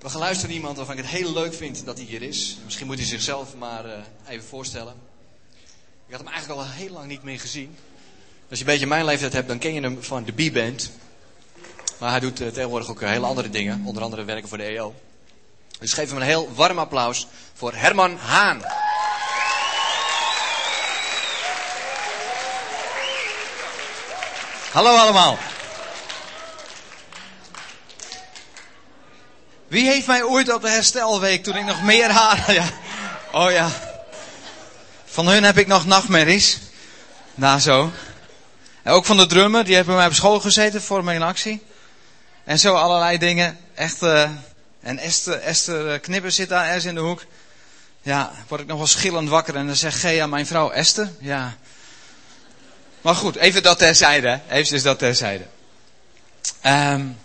We gaan luisteren naar iemand waarvan ik het heel leuk vind dat hij hier is. Misschien moet hij zichzelf maar uh, even voorstellen. Ik had hem eigenlijk al heel lang niet meer gezien. Als je een beetje mijn leeftijd hebt, dan ken je hem van de B-band. Maar hij doet uh, tegenwoordig ook hele andere dingen. Onder andere werken voor de EO. Dus geef hem een heel warm applaus voor Herman Haan. Hallo allemaal. Wie heeft mij ooit op de herstelweek, toen ik nog meer haar... Ja. Oh ja. Van hun heb ik nog nachtmerries. Nou zo. En ook van de drummer, die heeft bij mij op school gezeten voor mijn actie. En zo allerlei dingen. Echt... Uh, en Esther, Esther eh, Knipper zit daar ergens in de hoek. Ja, word ik nog wel schillend wakker en dan zegt Gea, mijn vrouw Esther. Ja. Maar goed, even dat terzijde. Even dus dat terzijde. Um,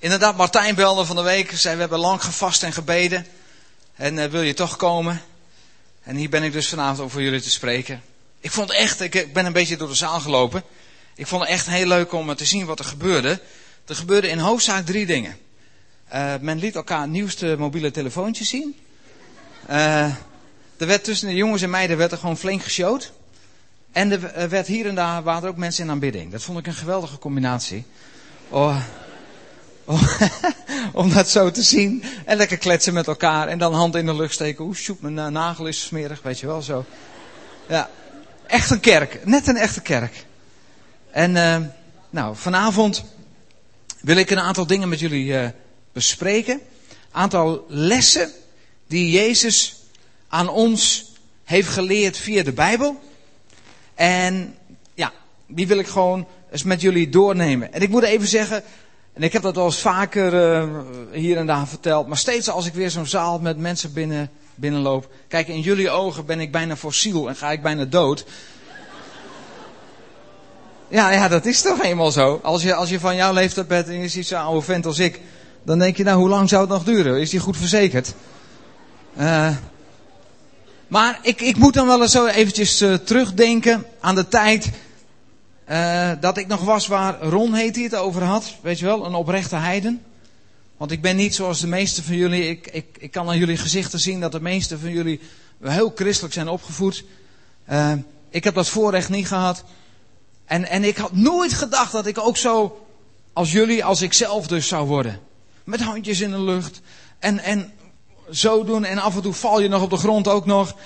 inderdaad, Martijn belde van de week. Zei, we hebben lang gevast en gebeden. En uh, wil je toch komen? En hier ben ik dus vanavond om voor jullie te spreken. Ik vond echt, ik, ben een beetje door de zaal gelopen. Ik vond het echt heel leuk om te zien wat er gebeurde. Er gebeurde in hoofdzaak drie dingen. Uh, men liet elkaar nieuwste mobiele telefoontje zien. Er werd tussen de jongens en meiden werd er gewoon flink geshowd. En er werd hier en daar waren er ook mensen in aanbidding. Dat vond ik een geweldige combinatie. Oh, om dat zo te zien. En lekker kletsen met elkaar. En dan hand in de lucht steken. Oeh, shoot, mijn nagel is smerig. Weet je wel, zo. Ja, echt een kerk. Net een echte kerk. En uh, nou, vanavond wil ik een aantal dingen met jullie uh, bespreken. Aantal lessen die Jezus aan ons heeft geleerd via de Bijbel. En ja, die wil ik gewoon eens met jullie doornemen. En ik moet even zeggen, en ik heb dat wel eens vaker uh, hier en daar verteld, maar steeds als ik weer zo'n zaal met mensen binnen, binnenloop, kijk, in jullie ogen ben ik bijna fossiel en ga ik bijna dood. Ja, ja, dat is toch eenmaal zo. Als je, als je van jouw leeftijd bent en je ziet zo'n oude vent als ik, dan denk je, nou, hoe lang zou het nog duren? Is die goed verzekerd? Uh, maar ik, ik moet dan wel eens zo eventjes uh, terugdenken aan de tijd uh, dat ik nog was waar Ron heet hij het over had. Weet je wel, een oprechte heiden. Want ik ben niet zoals de meeste van jullie. Ik, ik, ik kan aan jullie gezichten zien dat de meeste van jullie heel christelijk zijn opgevoed. Uh, ik heb dat voorrecht niet gehad. En, en ik had nooit gedacht dat ik ook zo als jullie, als ik zelf dus zou worden. Met handjes in de lucht. En, en zo doen en af en toe val je nog op de grond ook nog.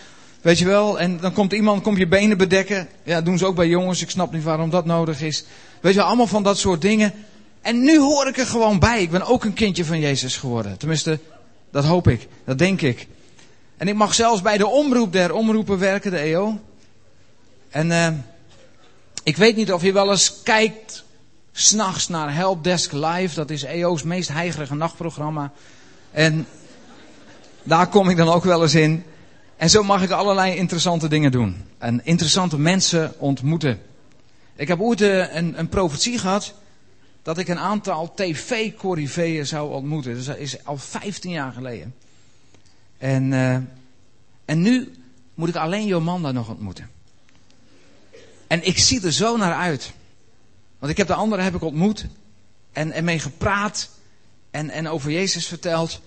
Weet je wel, en dan komt iemand, komt je benen bedekken. Ja, doen ze ook bij jongens, ik snap niet waarom dat nodig is. Weet je allemaal van dat soort dingen. En nu hoor ik er gewoon bij. Ik ben ook een kindje van Jezus geworden. Tenminste, dat hoop ik, dat denk ik. En ik mag zelfs bij de omroep der omroepen werken, de EO. En uh, ik weet niet of je wel eens kijkt, s'nachts naar Helpdesk Live. Dat is EO's meest heigerige nachtprogramma. En daar kom ik dan ook wel eens in. En zo mag ik allerlei interessante dingen doen. En interessante mensen ontmoeten. Ik heb ooit een, een profetie gehad dat ik een aantal tv-corriveeën zou ontmoeten. Dus dat is al 15 jaar geleden. En, uh, en nu moet ik alleen Jomanda nog ontmoeten. En ik zie er zo naar uit. Want ik heb de anderen heb ik ontmoet. En, en mee gepraat. En, en over Jezus verteld.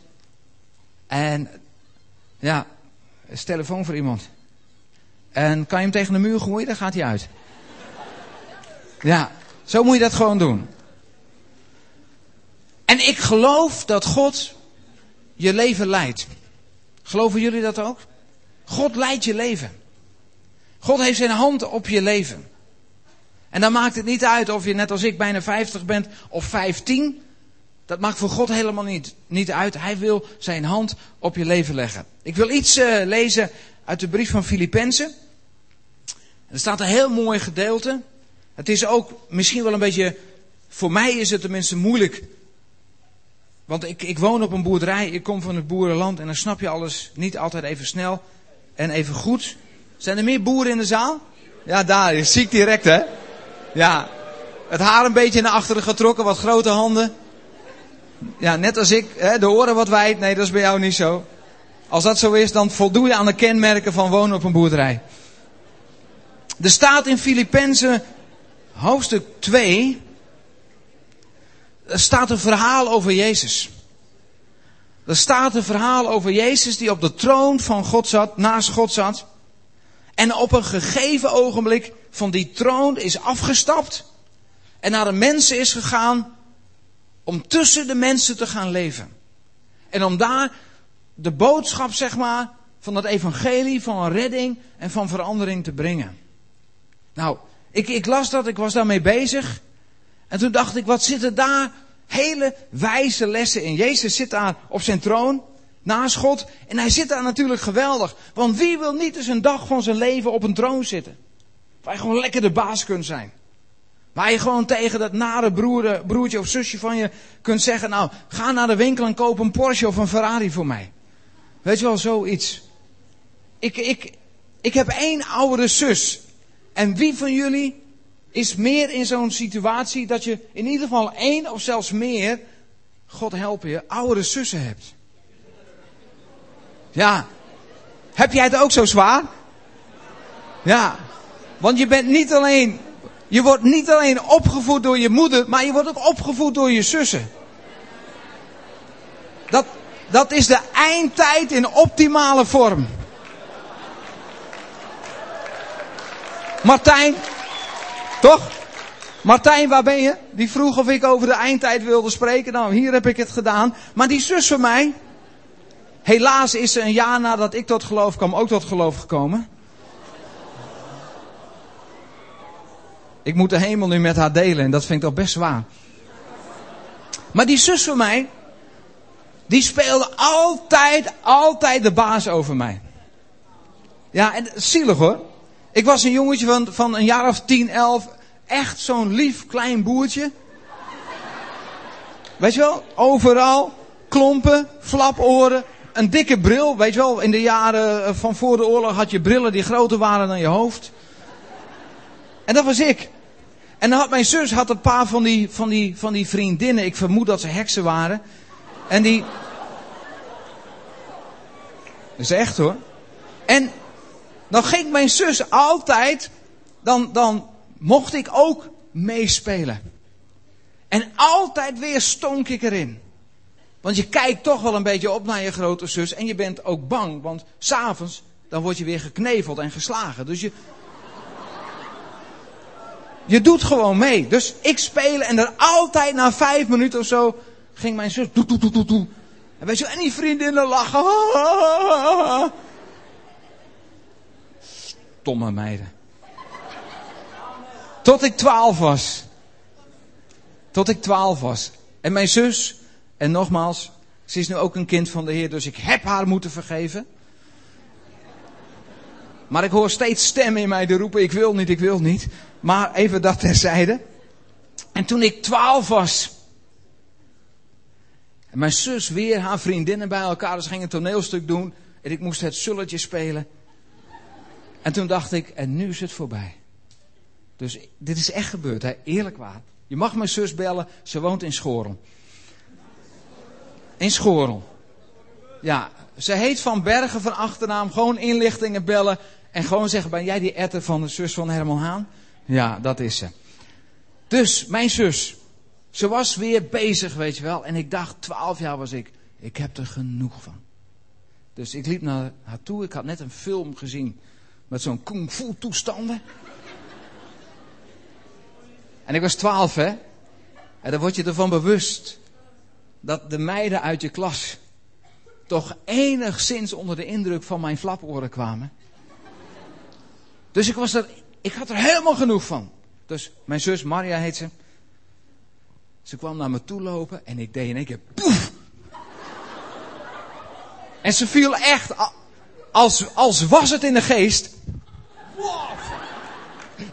En ja, is telefoon voor iemand. En kan je hem tegen de muur gooien, dan gaat hij uit. Ja, zo moet je dat gewoon doen. En ik geloof dat God je leven leidt. Geloven jullie dat ook? God leidt je leven. God heeft zijn hand op je leven. En dan maakt het niet uit of je net als ik bijna 50 bent of 15. Dat maakt voor God helemaal niet, niet uit. Hij wil zijn hand op je leven leggen. Ik wil iets uh, lezen uit de brief van Filippenzen. Er staat een heel mooi gedeelte. Het is ook misschien wel een beetje, voor mij is het tenminste moeilijk. Want ik, ik woon op een boerderij, ik kom van het boerenland en dan snap je alles niet altijd even snel en even goed. Zijn er meer boeren in de zaal? Ja, daar, je ziet direct hè. Ja, het haar een beetje naar achteren getrokken, wat grote handen. Ja, net als ik, hè, de oren wat wijd. Nee, dat is bij jou niet zo. Als dat zo is, dan voldoe je aan de kenmerken van wonen op een boerderij. Er staat in Filippenzen hoofdstuk 2. Er staat een verhaal over Jezus. Er staat een verhaal over Jezus die op de troon van God zat, naast God zat. En op een gegeven ogenblik van die troon is afgestapt. En naar de mensen is gegaan om tussen de mensen te gaan leven. En om daar de boodschap, zeg maar, van het evangelie, van redding en van verandering te brengen. Nou, ik, ik las dat, ik was daarmee bezig. En toen dacht ik, wat zitten daar hele wijze lessen in. Jezus zit daar op zijn troon, naast God. En hij zit daar natuurlijk geweldig. Want wie wil niet eens een dag van zijn leven op een troon zitten? Waar je gewoon lekker de baas kunt zijn. Waar je gewoon tegen dat nare broer, broertje of zusje van je kunt zeggen, nou, ga naar de winkel en koop een Porsche of een Ferrari voor mij. Weet je wel, zoiets. Ik, ik, ik heb één oudere zus. En wie van jullie is meer in zo'n situatie dat je in ieder geval één of zelfs meer, God helpen je, oudere zussen hebt? Ja. Heb jij het ook zo zwaar? Ja. Want je bent niet alleen, je wordt niet alleen opgevoed door je moeder, maar je wordt ook opgevoed door je zussen. Dat, dat is de eindtijd in optimale vorm. Martijn, toch? Martijn, waar ben je? Die vroeg of ik over de eindtijd wilde spreken. Nou, hier heb ik het gedaan. Maar die zus van mij, helaas is ze een jaar nadat ik tot geloof kwam, ook tot geloof gekomen. Ik moet de hemel nu met haar delen en dat vind ik toch best zwaar. Maar die zus van mij, die speelde altijd, altijd de baas over mij. Ja, en zielig hoor. Ik was een jongetje van, van een jaar of 10, 11. Echt zo'n lief klein boertje. Weet je wel, overal klompen, flaporen, een dikke bril. Weet je wel, in de jaren van voor de oorlog had je brillen die groter waren dan je hoofd. En dat was ik. En dan had mijn zus had een paar van die, van, die, van die vriendinnen. Ik vermoed dat ze heksen waren. En die. Dat is echt hoor. En dan ging mijn zus altijd, dan, dan mocht ik ook meespelen. En altijd weer stonk ik erin. Want je kijkt toch wel een beetje op naar je grote zus en je bent ook bang, want s'avonds dan word je weer gekneveld en geslagen. Dus je, je doet gewoon mee. Dus ik spelen en dan altijd na vijf minuten of zo ging mijn zus doe, doe, doe, doe, doe. En weet je, en die vriendinnen lachen. Stomme meiden. Tot ik twaalf was. Tot ik twaalf was. En mijn zus, en nogmaals, ze is nu ook een kind van de Heer, dus ik heb haar moeten vergeven. Maar ik hoor steeds stemmen in mij die roepen, ik wil niet, ik wil niet. Maar even dat terzijde. En toen ik twaalf was, en mijn zus weer haar vriendinnen bij elkaar, dus ging een toneelstuk doen. En ik moest het zulletje spelen. En toen dacht ik, en nu is het voorbij. Dus dit is echt gebeurd, hè? eerlijk waar. Je mag mijn zus bellen, ze woont in Schorel. In Schorel. Ja, ze heet Van Bergen van achternaam. Gewoon inlichtingen bellen. En gewoon zeggen, ben jij die etter van de zus van Herman Haan? Ja, dat is ze. Dus, mijn zus. Ze was weer bezig, weet je wel. En ik dacht, twaalf jaar was ik. Ik heb er genoeg van. Dus ik liep naar haar toe. Ik had net een film gezien met zo'n kung fu toestanden. En ik was twaalf, hè. En dan word je ervan bewust dat de meiden uit je klas toch enigszins onder de indruk van mijn flaporen kwamen. Dus ik, was er, ik had er helemaal genoeg van. Dus mijn zus, Maria heet ze. Ze kwam naar me toe lopen en ik deed in één keer poef. En ze viel echt als, als was het in de geest.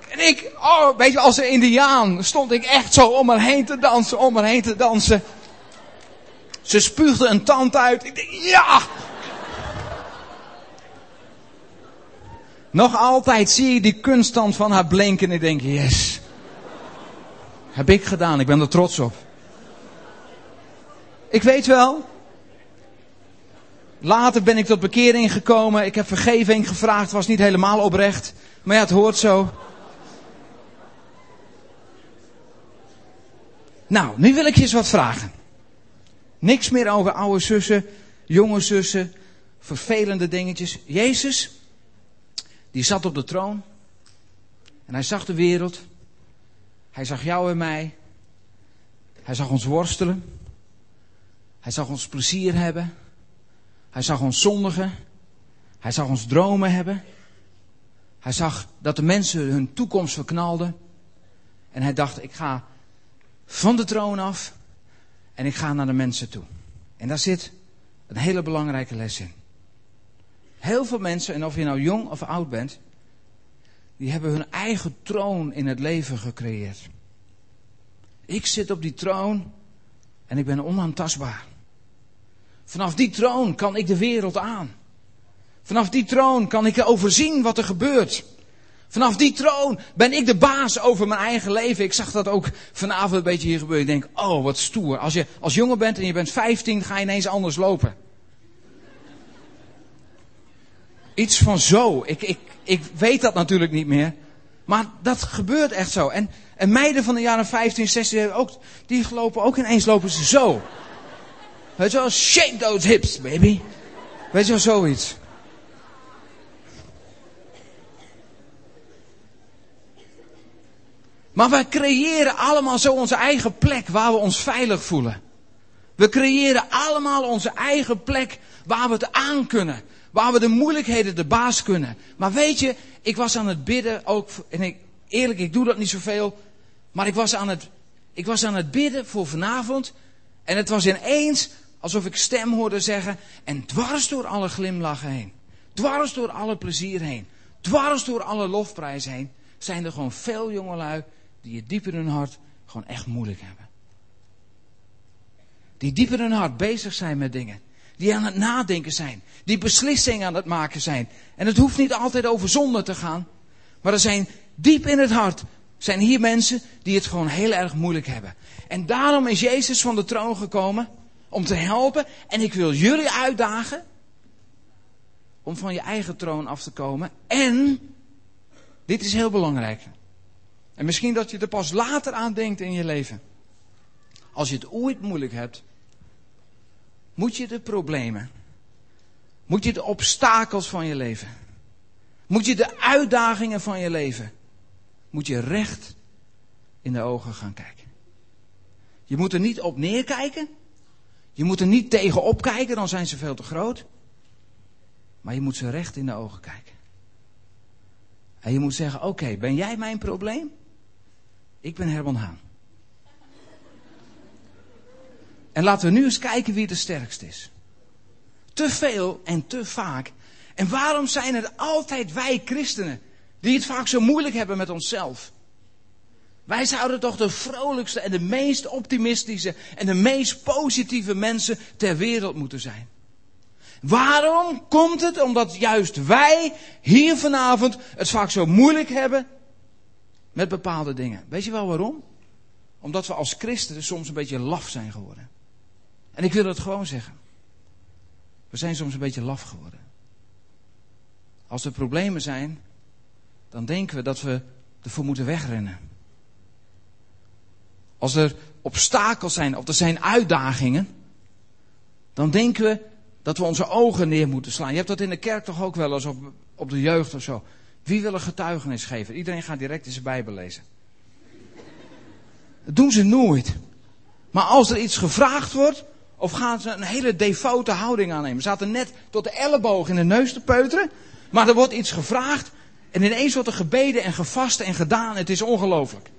En ik, oh, weet je, als een indiaan stond ik echt zo om haar heen te dansen, om haar heen te dansen. Ze spuugde een tand uit. Ik denk, ja! Nog altijd zie je die kunststand van haar blinken en ik denk, yes. Heb ik gedaan, ik ben er trots op. Ik weet wel, Later ben ik tot bekering gekomen. Ik heb vergeving gevraagd. was niet helemaal oprecht. Maar ja, het hoort zo. Nou, nu wil ik je eens wat vragen. Niks meer over oude zussen. jonge zussen, vervelende dingetjes. Jezus, die zat op de troon. En hij zag de wereld. Hij zag jou en mij. Hij zag ons worstelen. Hij zag ons plezier hebben. Hij zag ons zondigen. Hij zag ons dromen hebben. Hij zag dat de mensen hun toekomst verknalden. En hij dacht, ik ga van de troon af en ik ga naar de mensen toe. En daar zit een hele belangrijke les in. Heel veel mensen, en of je nou jong of oud bent, die hebben hun eigen troon in het leven gecreëerd. Ik zit op die troon en ik ben onaantastbaar. Vanaf die troon kan ik de wereld aan. Vanaf die troon kan ik overzien wat er gebeurt. Vanaf die troon ben ik de baas over mijn eigen leven. Ik zag dat ook vanavond een beetje hier gebeuren. Ik denk, oh wat stoer. Als je als jongen bent en je bent 15, ga je ineens anders lopen. Iets van zo. Ik, ik, ik weet dat natuurlijk niet meer. Maar dat gebeurt echt zo. En, en meiden van de jaren 15, 16, ook, die lopen ook ineens lopen ze zo. Weet je wel, shake those hips, baby. Weet je wel, zoiets. Maar wij creëren allemaal zo onze eigen plek waar we ons veilig voelen. We creëren allemaal onze eigen plek waar we het aan kunnen. Waar we de moeilijkheden de baas kunnen. Maar weet je, ik was aan het bidden ook. En ik, eerlijk, ik doe dat niet zoveel. Maar ik was, aan het, ik was aan het bidden voor vanavond. En het was ineens alsof ik stem hoorde zeggen. En dwars door alle glimlachen heen. Dwars door alle plezier heen. Dwars door alle lofprijs heen. Zijn er gewoon veel jongelui die het diep in hun hart gewoon echt moeilijk hebben. Die diep in hun hart bezig zijn met dingen. Die aan het nadenken zijn. Die beslissingen aan het maken zijn. En het hoeft niet altijd over zonde te gaan. Maar er zijn diep in het hart zijn hier mensen die het gewoon heel erg moeilijk hebben. En daarom is Jezus van de troon gekomen om te helpen. En ik wil jullie uitdagen om van je eigen troon af te komen. En, dit is heel belangrijk. En misschien dat je er pas later aan denkt in je leven. Als je het ooit moeilijk hebt, moet je de problemen, moet je de obstakels van je leven, moet je de uitdagingen van je leven, moet je recht in de ogen gaan kijken. Je moet er niet op neerkijken, je moet er niet tegenop kijken, dan zijn ze veel te groot. Maar je moet ze recht in de ogen kijken. En je moet zeggen: Oké, ben jij mijn probleem? Ik ben Herman Haan. En laten we nu eens kijken wie de sterkst is. Te veel en te vaak. En waarom zijn het altijd wij christenen die het vaak zo moeilijk hebben met onszelf? Wij zouden toch de vrolijkste en de meest optimistische en de meest positieve mensen ter wereld moeten zijn. Waarom komt het omdat juist wij hier vanavond het vaak zo moeilijk hebben met bepaalde dingen. Weet je wel waarom? Omdat we als christenen soms een beetje laf zijn geworden. En ik wil het gewoon zeggen. We zijn soms een beetje laf geworden. Als er problemen zijn, dan denken we dat we ervoor moeten wegrennen. Als er obstakels zijn of er zijn uitdagingen, dan denken we dat we onze ogen neer moeten slaan. Je hebt dat in de kerk toch ook wel eens op, op de jeugd of zo. Wie wil een getuigenis geven? Iedereen gaat direct in zijn Bijbel lezen. Dat doen ze nooit. Maar als er iets gevraagd wordt, of gaan ze een hele devote houding aannemen. Ze zaten net tot de elleboog in de neus te peuteren, maar er wordt iets gevraagd en ineens wordt er gebeden en gevast en gedaan. Het is ongelooflijk.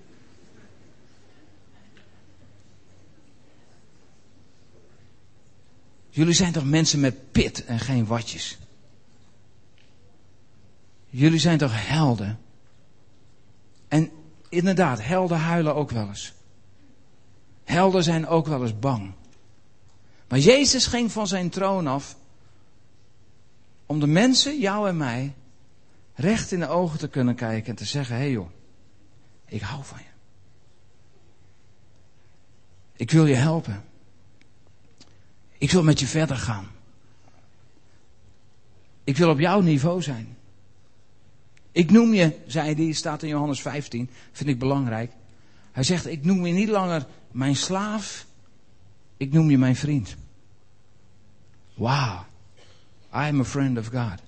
Jullie zijn toch mensen met pit en geen watjes? Jullie zijn toch helden? En inderdaad, helden huilen ook wel eens. Helden zijn ook wel eens bang. Maar Jezus ging van zijn troon af om de mensen, jou en mij, recht in de ogen te kunnen kijken en te zeggen: hé hey joh, ik hou van je. Ik wil je helpen. Ik wil met je verder gaan. Ik wil op jouw niveau zijn. Ik noem je, zei hij, staat in Johannes 15, vind ik belangrijk. Hij zegt, ik noem je niet langer mijn slaaf, ik noem je mijn vriend. Wow, I am a friend of God.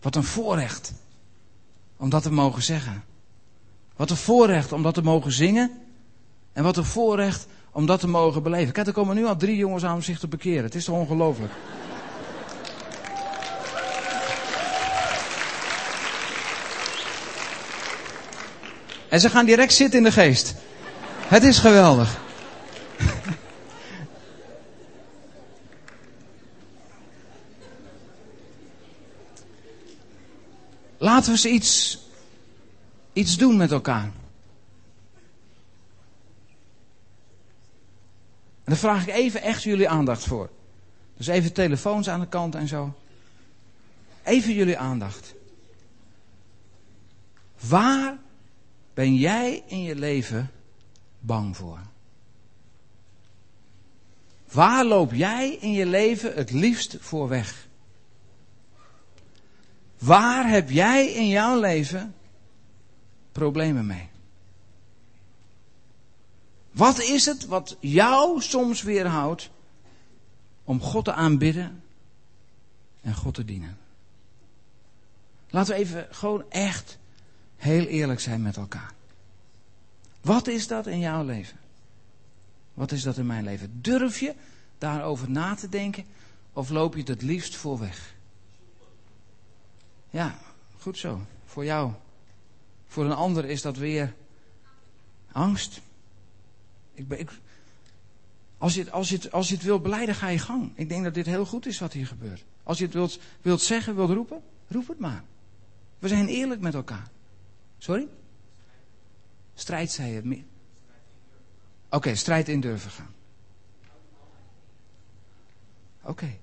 Wat een voorrecht om dat te mogen zeggen. Wat een voorrecht om dat te mogen zingen. En wat een voorrecht om dat te mogen beleven. Kijk, er komen nu al drie jongens aan om zich te bekeren. Het is toch ongelooflijk. En ze gaan direct zitten in de geest. Het is geweldig. Laten we eens iets, iets doen met elkaar. En daar vraag ik even echt jullie aandacht voor. Dus even telefoons aan de kant en zo. Even jullie aandacht. Waar ben jij in je leven bang voor? Waar loop jij in je leven het liefst voor weg? Waar heb jij in jouw leven problemen mee? Wat is het wat jou soms weerhoudt om God te aanbidden en God te dienen? Laten we even gewoon echt heel eerlijk zijn met elkaar. Wat is dat in jouw leven? Wat is dat in mijn leven? Durf je daarover na te denken of loop je het het liefst voor weg? Ja, goed zo. Voor jou. Voor een ander is dat weer angst. Ik ben, ik, als, je het, als, je het, als je het wilt beleiden, ga je gang. Ik denk dat dit heel goed is wat hier gebeurt. Als je het wilt, wilt zeggen, wilt roepen, roep het maar. We zijn eerlijk met elkaar. Sorry? Strijd, zei je. Oké, strijd in durven gaan. Oké.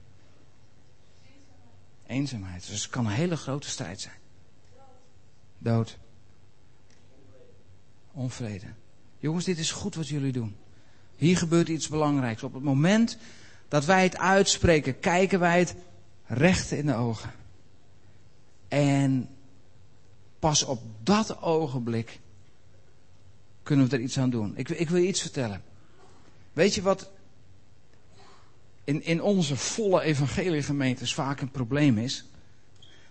Eenzaamheid. Dus het kan een hele grote strijd zijn. Dood. Onvrede. Jongens, dit is goed wat jullie doen. Hier gebeurt iets belangrijks. Op het moment dat wij het uitspreken, kijken wij het recht in de ogen. En pas op dat ogenblik kunnen we er iets aan doen. Ik, ik wil je iets vertellen. Weet je wat in, in onze volle evangeliegemeentes vaak een probleem is?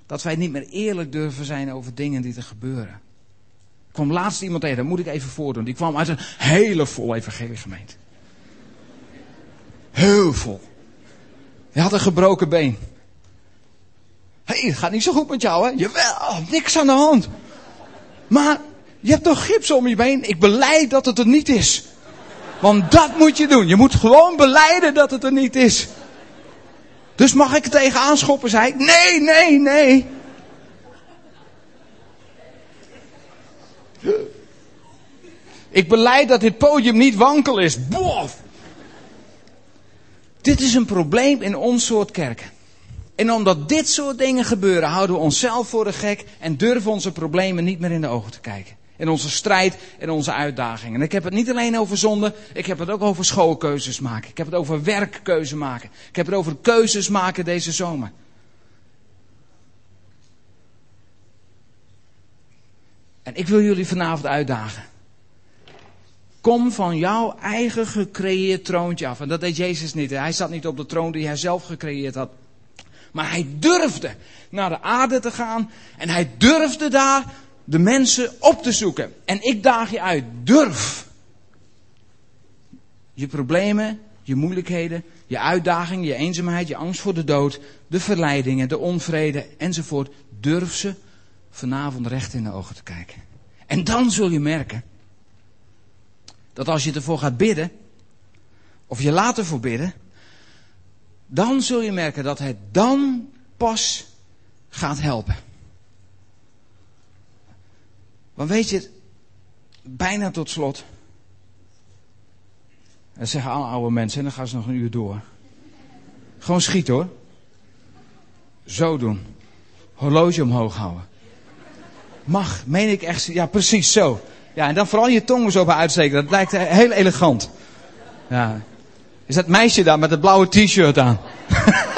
Dat wij niet meer eerlijk durven zijn over dingen die er gebeuren. Ik kwam laatst iemand tegen, dat moet ik even voordoen. Die kwam uit een hele volle evangeliegemeente. Heel vol. Hij had een gebroken been. Hé, hey, het gaat niet zo goed met jou, hè? Jawel, niks aan de hand. Maar je hebt toch gips om je been? Ik beleid dat het er niet is. Want dat moet je doen. Je moet gewoon beleiden dat het er niet is. Dus mag ik er tegenaan schoppen? Zei ik. Nee, nee, nee. Ik beleid dat dit podium niet wankel is. Bof. Dit is een probleem in ons soort kerken. En omdat dit soort dingen gebeuren, houden we onszelf voor de gek en durven onze problemen niet meer in de ogen te kijken. In onze strijd en onze uitdagingen. En ik heb het niet alleen over zonde, ik heb het ook over schoolkeuzes maken. Ik heb het over werkkeuze maken. Ik heb het over keuzes maken deze zomer. En ik wil jullie vanavond uitdagen. Kom van jouw eigen gecreëerd troontje af. En dat deed Jezus niet. Hij zat niet op de troon die hij zelf gecreëerd had. Maar hij durfde naar de aarde te gaan. En hij durfde daar de mensen op te zoeken. En ik daag je uit. Durf. Je problemen, je moeilijkheden, je uitdagingen, je eenzaamheid, je angst voor de dood, de verleidingen, de onvrede enzovoort. Durf ze vanavond recht in de ogen te kijken. En dan zul je merken dat als je ervoor gaat bidden, of je laat ervoor bidden, dan zul je merken dat het dan pas gaat helpen. Want weet je, bijna tot slot. Dat zeggen alle oude mensen en dan gaan ze nog een uur door. Gewoon schieten hoor. Zo doen. Horloge omhoog houden. Mag, meen ik echt. Ja, precies zo. Ja, en dan vooral je tong zo bij uitsteken. Dat lijkt heel elegant. Ja. Is dat meisje daar met het blauwe t-shirt aan?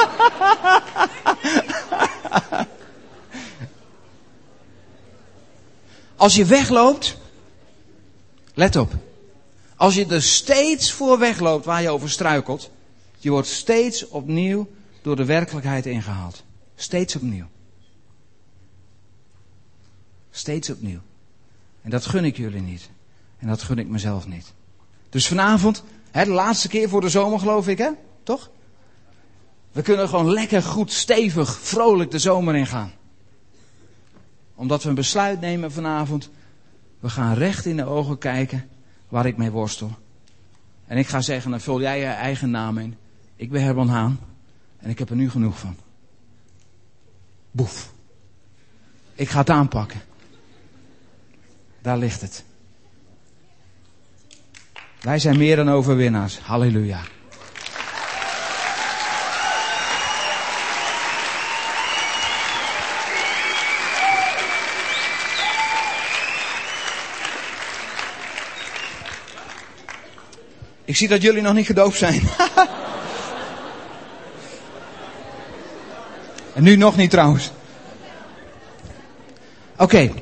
Als je wegloopt, let op. Als je er steeds voor wegloopt waar je over struikelt, Je wordt steeds opnieuw door de werkelijkheid ingehaald. Steeds opnieuw. Steeds opnieuw. En dat gun ik jullie niet. En dat gun ik mezelf niet. Dus vanavond, hè, de laatste keer voor de zomer geloof ik, hè? Toch? We kunnen gewoon lekker goed, stevig, vrolijk de zomer ingaan. Omdat we een besluit nemen vanavond. We gaan recht in de ogen kijken waar ik mee worstel. En ik ga zeggen, dan vul jij je eigen naam in. Ik ben Herman Haan. En ik heb er nu genoeg van. Boef. Ik ga het aanpakken. Daar ligt het. Wij zijn meer dan overwinnaars. Halleluja. Ik zie dat jullie nog niet gedoopt zijn. en nu nog niet trouwens. Oké.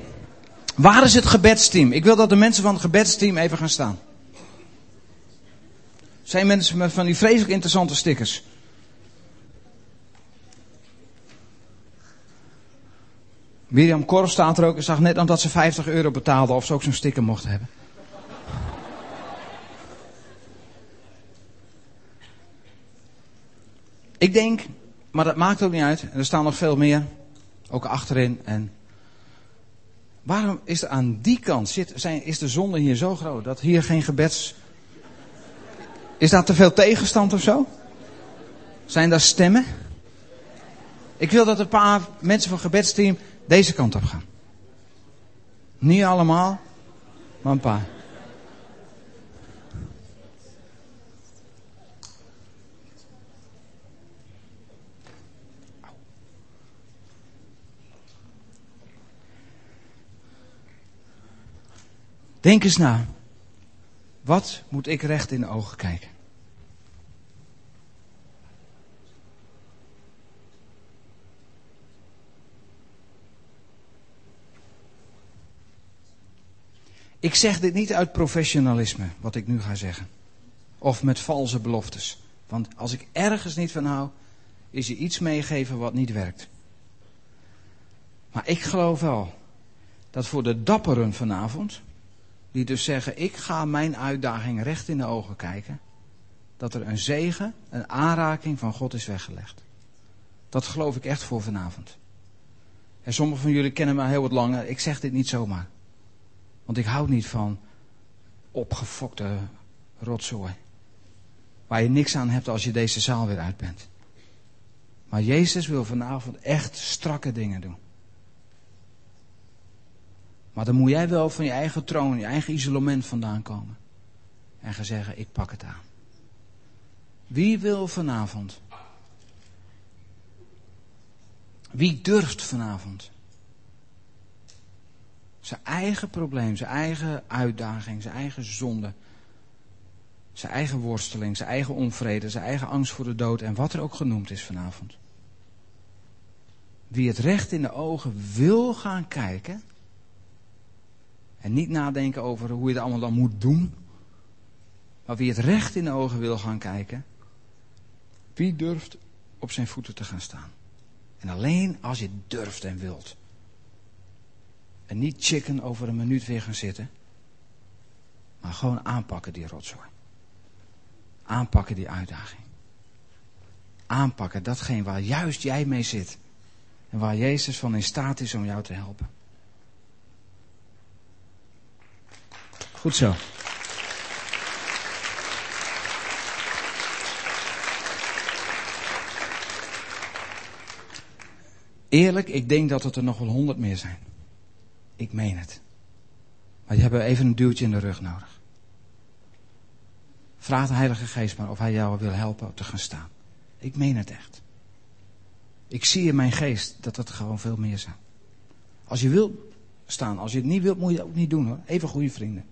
Waar is het gebedsteam? Ik wil dat de mensen van het gebedsteam even gaan staan. Zijn mensen met van die vreselijk interessante stickers. Mirjam Korf staat er ook. Ik zag net omdat ze 50 euro betaalde of ze ook zo'n sticker mochten hebben. Ik denk, maar dat maakt ook niet uit. En er staan nog veel meer. Ook achterin. En waarom is er aan die kant, zit, zijn, is de zonde hier zo groot dat hier geen gebeds... Is daar te veel tegenstand of zo? Zijn daar stemmen? Ik wil dat een paar mensen van het gebedsteam deze kant op gaan. Niet allemaal, maar een paar. Denk eens na. Wat moet ik recht in de ogen kijken? Ik zeg dit niet uit professionalisme, wat ik nu ga zeggen. Of met valse beloftes. Want als ik ergens niet van hou, is je iets meegeven wat niet werkt. Maar ik geloof wel dat voor de dapperen vanavond, die dus zeggen, ik ga mijn uitdaging recht in de ogen kijken. Dat er een zegen, een aanraking van God is weggelegd. Dat geloof ik echt voor vanavond. En sommigen van jullie kennen mij heel wat langer. Ik zeg dit niet zomaar. Want ik hou niet van opgefokte rotzooi. Waar je niks aan hebt als je deze zaal weer uit bent. Maar Jezus wil vanavond echt strakke dingen doen. Maar dan moet jij wel van je eigen troon, je eigen isolement vandaan komen. En gaan zeggen, ik pak het aan. Wie wil vanavond? Wie durft vanavond? Zijn eigen probleem, zijn eigen uitdaging, zijn eigen zonde. Zijn eigen worsteling, zijn eigen onvrede, zijn eigen angst voor de dood en wat er ook genoemd is vanavond. Wie het recht in de ogen wil gaan kijken, en niet nadenken over hoe je het allemaal dan moet doen. Maar wie het recht in de ogen wil gaan kijken. Wie durft op zijn voeten te gaan staan? En alleen als je durft en wilt. En niet chicken over een minuut weer gaan zitten. Maar gewoon aanpakken die rotzooi. Aanpakken die uitdaging. Aanpakken datgene waar juist jij mee zit. En waar Jezus van in staat is om jou te helpen. Goed zo. Eerlijk, ik denk dat het er nog wel honderd meer zijn. Ik meen het. Maar je hebt even een duwtje in de rug nodig. Vraag de Heilige Geest maar of hij jou wil helpen te gaan staan. Ik meen het echt. Ik zie in mijn geest dat het gewoon veel meer zijn. Als je wilt staan, als je het niet wilt, moet je het ook niet doen hoor. Even goede vrienden.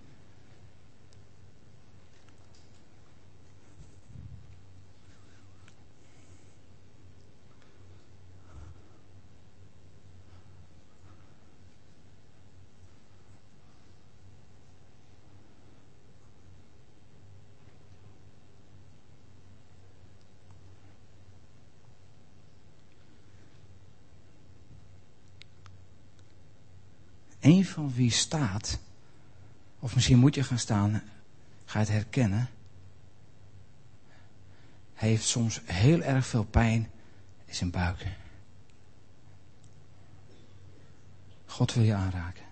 Een van wie staat, of misschien moet je gaan staan, ga het herkennen. Hij heeft soms heel erg veel pijn in zijn buik. God wil je aanraken.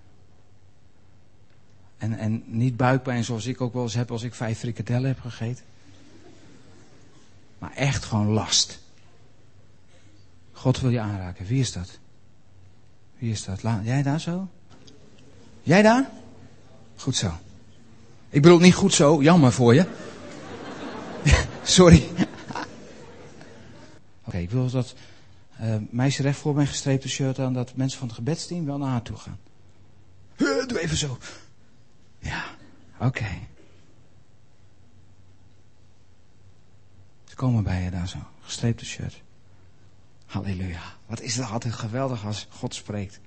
En, en niet buikpijn zoals ik ook wel eens heb als ik vijf frikadellen heb gegeten. Maar echt gewoon last. God wil je aanraken. Wie is dat? Wie is dat? jij daar zo? Jij daar? Goed zo. Ik bedoel niet goed zo, jammer voor je. Sorry. Oké, ik wil dat uh, meisje recht voor mijn gestreepte shirt aan, dat mensen van het gebedsteam wel naar haar toe gaan. doe even zo. Ja, oké. Ze komen bij je daar zo, gestreepte shirt. Halleluja. Wat is het altijd geweldig als God spreekt.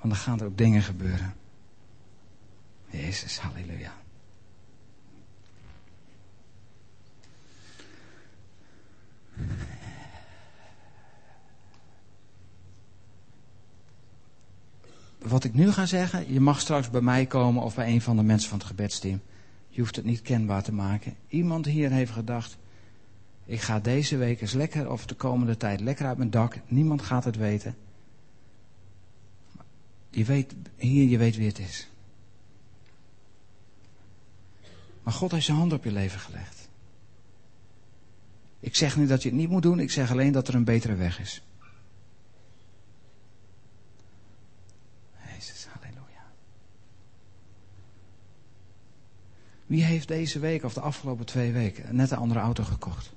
Want dan gaan er ook dingen gebeuren. Jezus, halleluja. Wat ik nu ga zeggen, je mag straks bij mij komen of bij een van de mensen van het gebedsteam. Je hoeft het niet kenbaar te maken. Iemand hier heeft gedacht, ik ga deze week eens lekker, of de komende tijd, lekker uit mijn dak. Niemand gaat het weten. Je weet, hier, je weet wie het is. Maar God heeft zijn hand op je leven gelegd. Ik zeg niet dat je het niet moet doen, ik zeg alleen dat er een betere weg is. Jezus, halleluja. Wie heeft deze week of de afgelopen twee weken net een andere auto gekocht?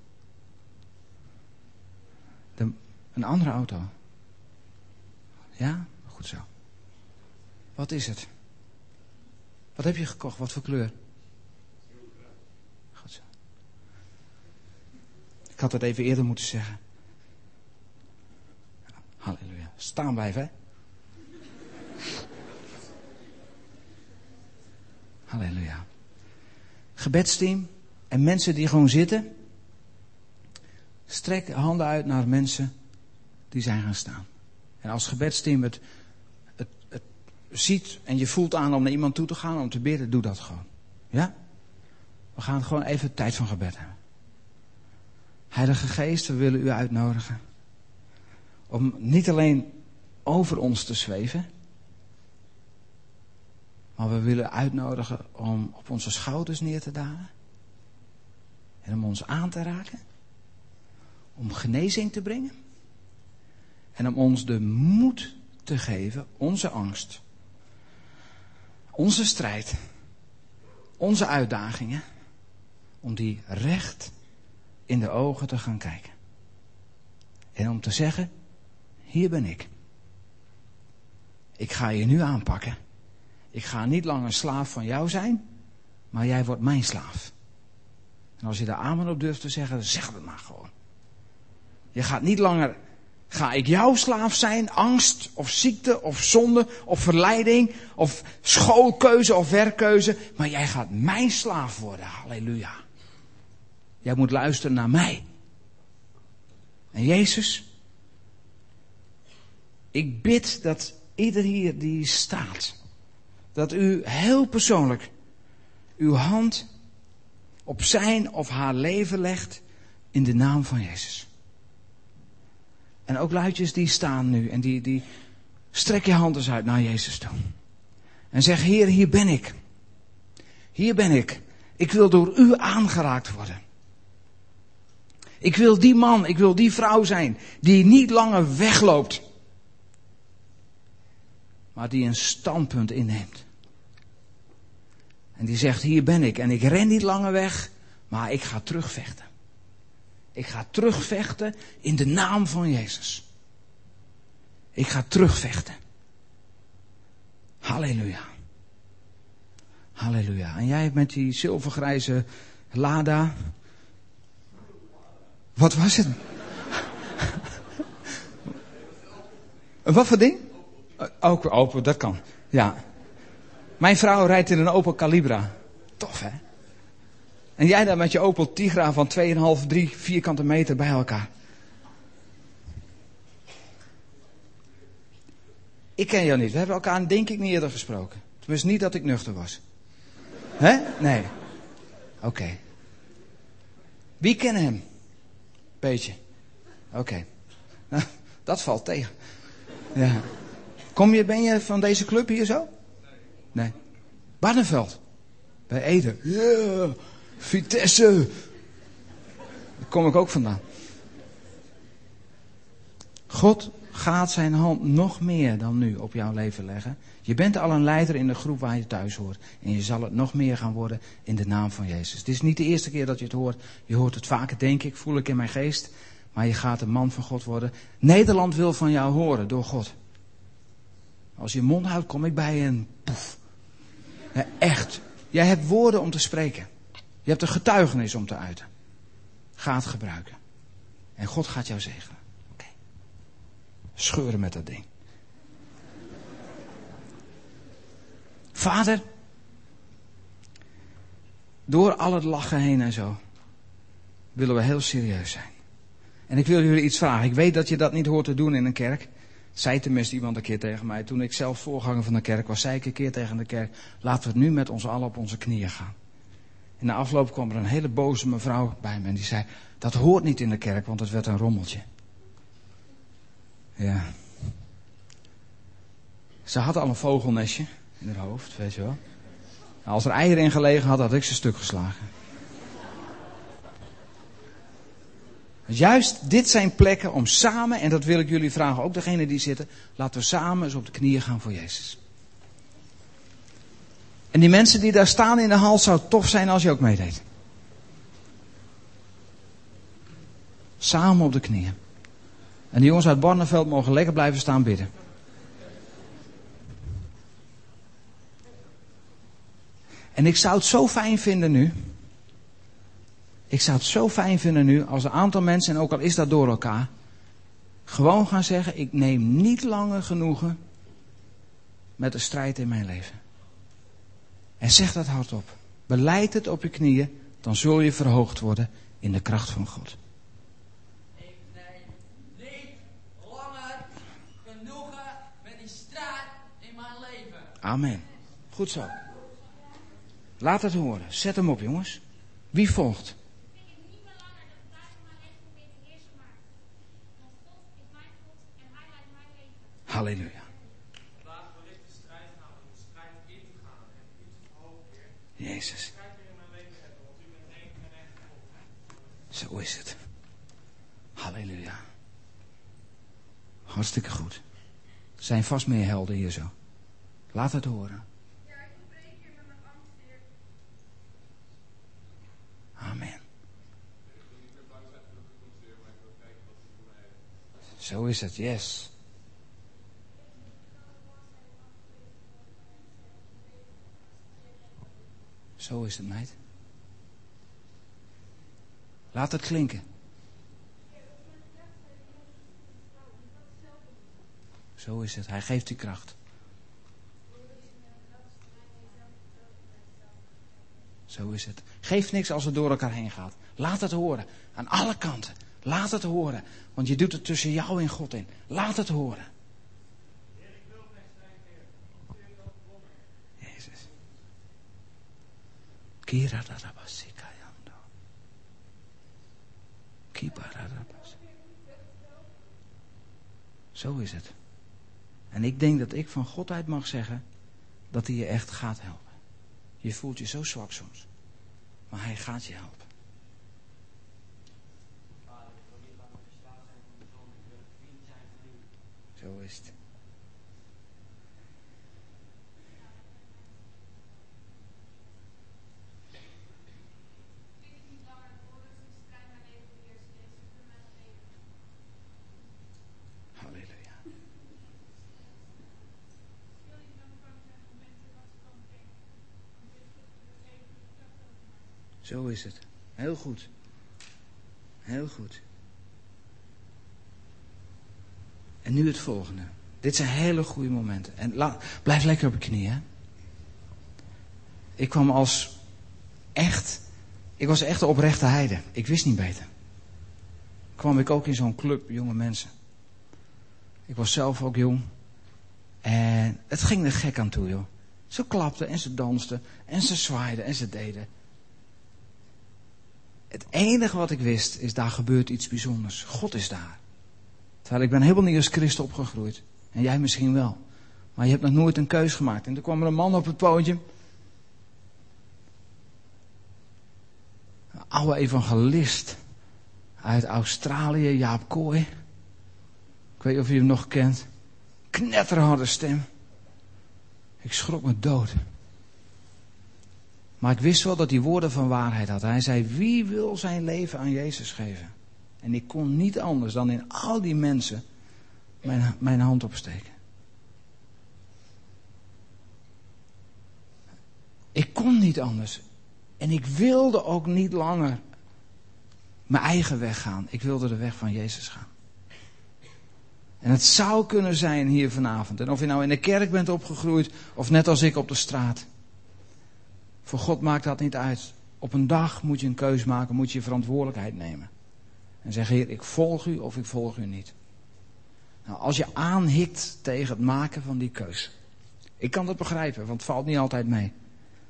Een andere auto. Ja? Goed zo. Wat is het? Wat heb je gekocht? Wat voor kleur? Goed zo. Ik had het even eerder moeten zeggen. Halleluja. Staan blijven, hè? Halleluja. Gebedsteam en mensen die gewoon zitten. Strek handen uit naar mensen die zijn gaan staan. En als gebedsteam het ziet en je voelt aan om naar iemand toe te gaan, om te bidden, doe dat gewoon. Ja? We gaan gewoon even tijd van gebed hebben. Heilige Geest, we willen u uitnodigen. Om niet alleen over ons te zweven. Maar we willen uitnodigen om op onze schouders neer te dalen. En om ons aan te raken om genezing te brengen. En om ons de moed te geven, onze angst, onze strijd, onze uitdagingen, om die recht in de ogen te gaan kijken. En om te zeggen, hier ben ik. Ik ga je nu aanpakken. Ik ga niet langer slaaf van jou zijn, maar jij wordt mijn slaaf. En als je daar amen op durft te zeggen, zeg het maar gewoon. Je gaat niet langer, ga ik jouw slaaf zijn? Angst of ziekte of zonde of verleiding of schoolkeuze of werkkeuze. Maar jij gaat mijn slaaf worden. Halleluja. Jij moet luisteren naar mij. En Jezus, ik bid dat ieder hier die staat, dat u heel persoonlijk uw hand op zijn of haar leven legt in de naam van Jezus. En ook luidjes die staan nu en die, die strek je hand eens uit naar Jezus toe. En zeg, Heer, hier ben ik. Hier ben ik. Ik wil door u aangeraakt worden. Ik wil die man, ik wil die vrouw zijn die niet langer wegloopt. Maar die een standpunt inneemt. En die zegt, hier ben ik. En ik ren niet langer weg, maar ik ga terugvechten. Ik ga terugvechten in de naam van Jezus. Ik ga terugvechten. Halleluja. Halleluja. En jij met die zilvergrijze Lada. Wat was het? Wat voor ding? Ook open, dat kan. Ja. Mijn vrouw rijdt in een Opel Calibra. Tof, hè? En jij daar met je Opel Tigra van 2,5, 3 vierkante meter bij elkaar. Ik ken jou niet. We hebben elkaar denk ik niet eerder gesproken. Tenminste niet dat ik nuchter was. Hè? Nee. Oké. Wie kennen hem? Beetje. Oké. Nou, dat valt tegen. Ja. Kom je, ben je van deze club hier zo? Nee. Barneveld. Bij Ede. Ja. Vitesse. Daar kom ik ook vandaan. God gaat zijn hand nog meer dan nu op jouw leven leggen. Je bent al een leider in de groep waar je thuis hoort. En je zal het nog meer gaan worden in de naam van Jezus. Het is niet de eerste keer dat je het hoort. Je hoort het vaker, denk ik, voel ik in mijn geest. Maar je gaat een man van God worden. Nederland wil van jou horen door God. Als je mond houdt, kom ik bij je en poef. Echt. Jij hebt woorden om te spreken. Je hebt een getuigenis om te uiten. Ga het gebruiken. En God gaat jou zegenen. Oké. Scheuren met dat ding. Vader, door al het lachen heen en zo, willen we heel serieus zijn. En ik wil jullie iets vragen. Ik weet dat je dat niet hoort te doen in een kerk. Zei tenminste iemand een keer tegen mij. Toen ik zelf voorganger van de kerk was, zei ik een keer tegen de kerk: laten we het nu met ons allen op onze knieën gaan. In de afloop kwam er een hele boze mevrouw bij me en die zei: Dat hoort niet in de kerk, want het werd een rommeltje. Ja. Ze had al een vogelnestje in haar hoofd, weet je wel. Als er eieren in gelegen had, had ik ze stuk geslagen. Juist dit zijn plekken om samen, en dat wil ik jullie vragen, ook degene die zitten, laten we samen eens op de knieën gaan voor Jezus. En die mensen die daar staan in de hal, zou tof zijn als je ook meedeed. Samen op de knieën. En die jongens uit Barneveld mogen lekker blijven staan bidden. En ik zou het zo fijn vinden nu. Ik zou het zo fijn vinden nu als een aantal mensen, en ook al is dat door elkaar, gewoon gaan zeggen: Ik neem niet langer genoegen met de strijd in mijn leven. En zeg dat hardop. Beleid het op je knieën, dan zul je verhoogd worden in de kracht van God. Niet langer genoegen met die strijd in mijn leven. Amen. Goed zo. Laat het horen. Zet hem op, jongens. Wie volgt? Ik God. Zo is het. Halleluja. Hartstikke goed. Er zijn vast meer helden hier zo. Laat het horen. Amen. Zo is het, yes. Zo is het, meid. Laat het klinken. Zo is het. Hij geeft u kracht. Zo is het. Geef niks als het door elkaar heen gaat. Laat het horen. Aan alle kanten. Laat het horen. Want je doet het tussen jou en God in. Laat het horen. Zo is het. En ik denk dat ik van God uit mag zeggen dat hij je echt gaat helpen. Je voelt je zo zwak soms. Maar hij gaat je helpen. Zo is het. Ik vind het niet langer voor dat die strijd mijn leven beheerst, Jezus. Ik ben mijn leven. Halleluja. Ik wil niet bang van zijn momenten wat ze kan brengen. Want dit is het leven dat ook maar. Zo is het. Heel goed. Heel goed. En nu het volgende. Dit zijn hele goede momenten. En blijf lekker op je knieën. Ik kwam als echt. Ik was echt een oprechte heide. Ik wist niet beter. Kwam ik ook in zo'n club jonge mensen. Ik was zelf ook jong. En het ging er gek aan toe, joh. Ze klapten en ze dansten en ze zwaaiden en ze deden. Het enige wat ik wist is, daar gebeurt iets bijzonders. God is daar. Terwijl ik ben helemaal niet als christen opgegroeid. En jij misschien wel. Maar je hebt nog nooit een keus gemaakt. En er kwam er een man op het podium. Een oude evangelist. Uit Australië, Jaap Kooi. Ik weet niet of je hem nog kent. Knetterharde stem. Ik schrok me dood. Maar ik wist wel dat hij woorden van waarheid had. Hij zei, wie wil zijn leven aan Jezus geven? En ik kon niet anders dan in al die mensen mijn, mijn hand opsteken. Ik kon niet anders. En ik wilde ook niet langer mijn eigen weg gaan. Ik wilde de weg van Jezus gaan. En het zou kunnen zijn hier vanavond. En of je nou in de kerk bent opgegroeid of net als ik op de straat. Voor God maakt dat niet uit. Op een dag moet je een keus maken, moet je verantwoordelijkheid nemen. En zeggen, Heer, ik volg u of ik volg u niet. Nou, als je aanhikt tegen het maken van die keus. Ik kan dat begrijpen, want het valt niet altijd mee.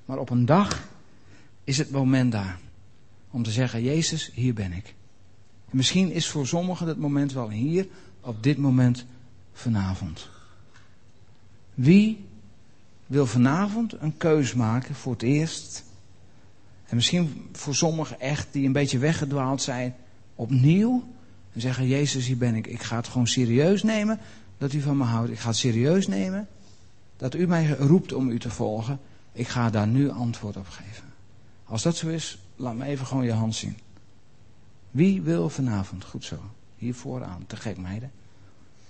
Maar op een dag is het moment daar. Om te zeggen, Jezus, hier ben ik. En misschien is voor sommigen het moment wel hier, op dit moment vanavond. Wie wil vanavond een keus maken voor het eerst? En misschien voor sommigen echt die een beetje weggedwaald zijn, opnieuw. En zeggen, Jezus, hier ben ik. Ik ga het gewoon serieus nemen dat u van me houdt. Ik ga het serieus nemen dat u mij roept om u te volgen. Ik ga daar nu antwoord op geven. Als dat zo is, laat me even gewoon je hand zien. Wie wil vanavond? Goed zo. Hier vooraan. Te gek meiden.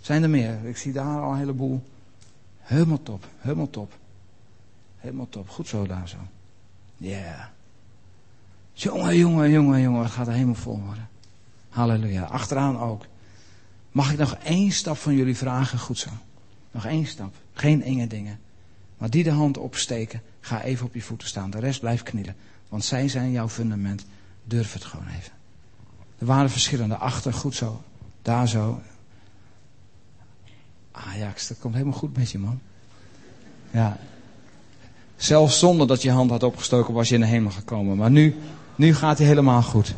Zijn er meer? Ik zie daar al een heleboel. Helemaal top. Helemaal top. Helemaal top. Goed zo daar zo. Ja. Yeah. Jongen, jongen, jongen, jongen. Het gaat er helemaal vol worden. Halleluja. Achteraan ook. Mag ik nog één stap van jullie vragen? Goed zo. Nog één stap. Geen enge dingen. Maar die de hand opsteken. Ga even op je voeten staan. De rest blijft knielen. Want zij zijn jouw fundament. Durf het gewoon even. Er waren verschillende. Achter, goed zo. Daar zo. Ajax, dat komt helemaal goed met je, man. Ja. Zelfs zonder dat je hand had opgestoken, was je in de hemel gekomen. Maar nu, nu gaat hij helemaal goed.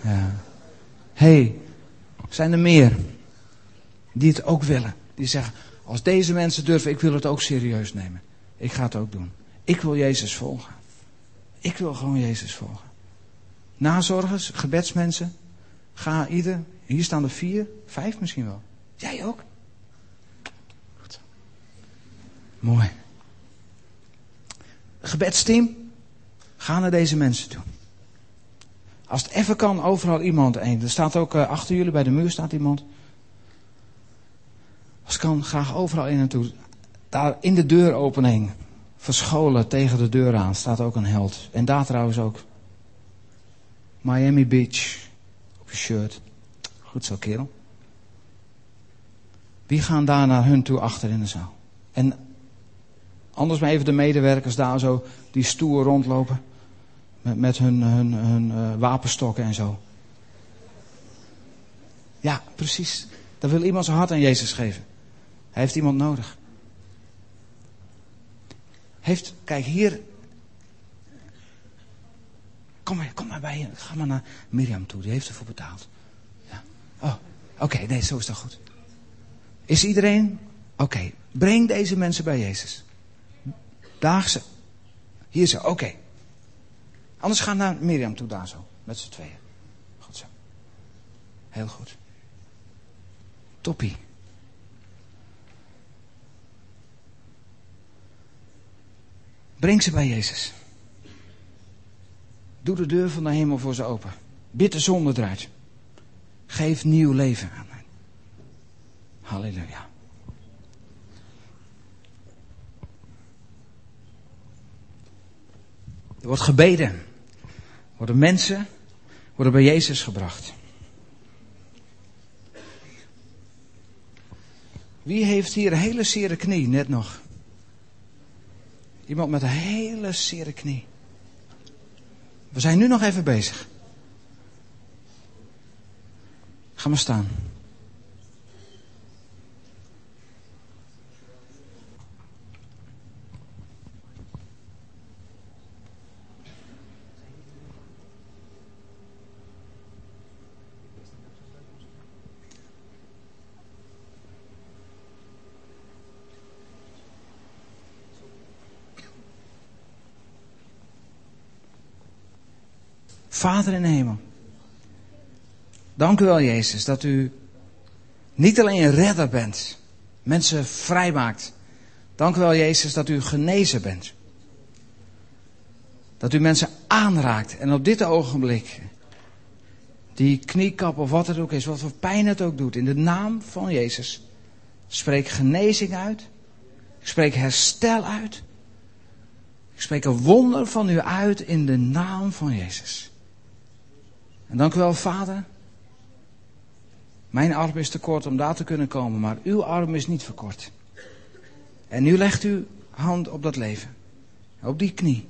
Ja. hey, zijn er meer die het ook willen? Die zeggen, als deze mensen durven, ik wil het ook serieus nemen. Ik ga het ook doen. Ik wil Jezus volgen. Ik wil gewoon Jezus volgen. Nazorgers, gebedsmensen. Ga ieder. Hier staan er vier, vijf misschien wel. Jij ook? Goed. Mooi. Gebedsteam. Ga naar deze mensen toe. Als het even kan, overal iemand. En er staat ook uh, achter jullie bij de muur staat iemand. Als het kan, graag overal in en toe. Daar in de deuropening, verscholen tegen de deur aan, staat ook een held. En daar trouwens ook. Miami Beach op je shirt. Goed zo, kerel. Wie gaan daar naar hun toe achter in de zaal? En anders maar even de medewerkers daar zo, die stoer rondlopen. Met, met hun, hun, hun uh, wapenstokken en zo. Ja, precies. Dan wil iemand zijn hart aan Jezus geven. Hij heeft iemand nodig. Heeft, kijk hier. Kom maar, kom maar bij je. Ga maar naar Mirjam toe, die heeft ervoor betaald. Ja. Oh, oké, nee, zo is dat goed. Is iedereen? Oké, breng deze mensen bij Jezus. Daag ze. Hier zo, oké. Anders gaan naar Mirjam toe daar zo, met z'n tweeën. Goed zo. Heel goed. Toppie. Breng ze bij Jezus. Doe de deur van de hemel voor ze open. Bid de zonde eruit. Geef nieuw leven aan hen. Halleluja. Er wordt gebeden. Worden mensen worden bij Jezus gebracht. Wie heeft hier een hele zere knie, net nog? Iemand met een hele zere knie. We zijn nu nog even bezig. Ga maar staan. Vader in hemel. Dank u wel, Jezus, dat u niet alleen een redder bent, mensen vrijmaakt. Dank u wel, Jezus, dat u genezen bent. Dat u mensen aanraakt en op dit ogenblik, die kniekap of wat het ook is, wat voor pijn het ook doet, in de naam van Jezus, spreek genezing uit. Ik spreek herstel uit. Ik spreek een wonder van u uit in de naam van Jezus. En dank u wel, Vader. Mijn arm is te kort om daar te kunnen komen, maar uw arm is niet verkort. En nu legt u hand op dat leven, op die knie.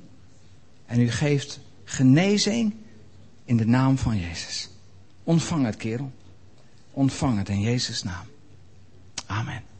En u geeft genezing in de naam van Jezus. Ontvang het, kerel. Ontvang het in Jezus' naam. Amen.